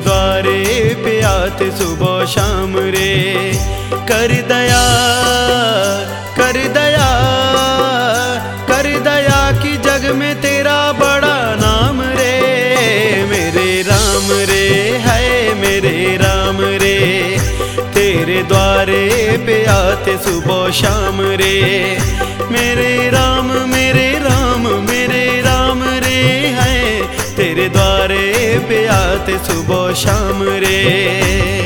द्वारे पे आते सुबह शाम रे। कर दया कर दया कर दया की जग में तेरा बड़ा नाम रे। मेरे राम रे, है मेरे राम रे। तेरे द्वारे पे आते सुबह शाम रे। मेरे राम पे आते सुबह शाम रे।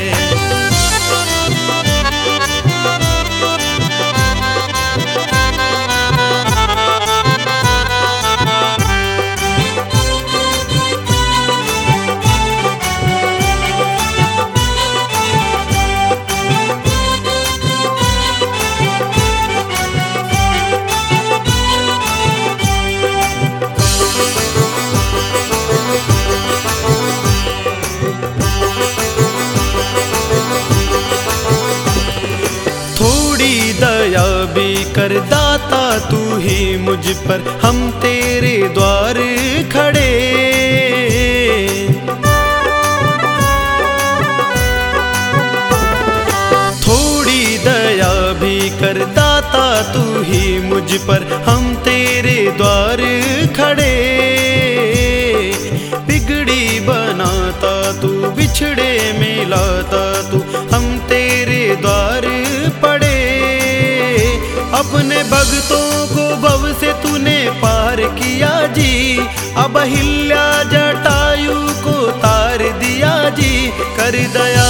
भी कर दाता तू ही मुझ पर, हम तेरे द्वार खड़े। थोड़ी दया भी कर दाता तू ही मुझ पर, हम तेरे द्वार खड़े। बिगड़ी बनाता तू, बिछड़े मिलाता तू अपने भक्तों को भव से तूने पार किया जी। अब हिल्या जटायु को तार दिया जी। कर दया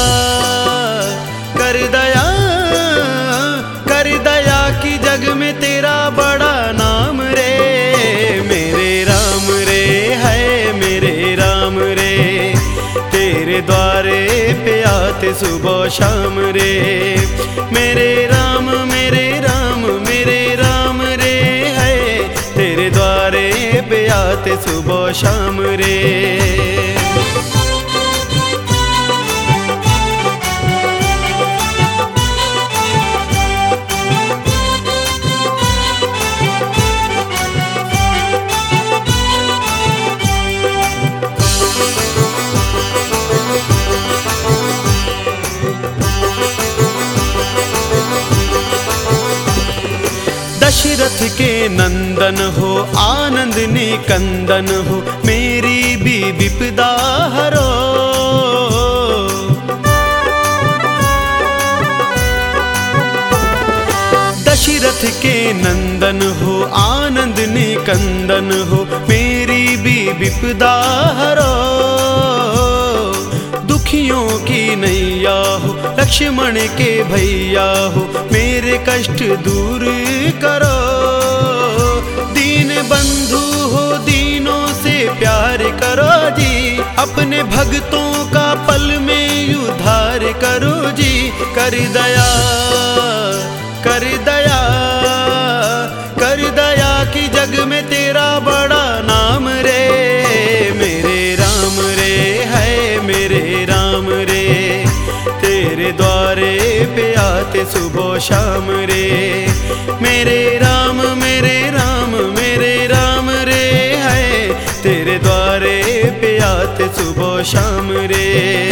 कर दया कर दया की जग में तेरा बड़ा नाम रे। मेरे राम रे, है मेरे राम रे। तेरे द्वारे पे आते सुबह शाम रे। मेरे राम, मेरे आते सुबह शाम रे। दशरथ के नंदन हो, आनंद निकंदन हो, मेरी भी विपदा हरो। दशरथ के नंदन हो, आनंद निकंदन हो, मेरी भी विपदा हरो। दुखियों की नैया हो, लक्ष्मण के भैया हो, मेरे कष्ट दूर भक्तों का पल में उधार करो जी। कर दया कर दया कर दया की जग में तेरा बड़ा नाम रे। मेरे राम रे, है मेरे राम रे। तेरे द्वारे पे आते सुबह शाम रे। मेरे राम मेरे राम, मेरे शाम रे।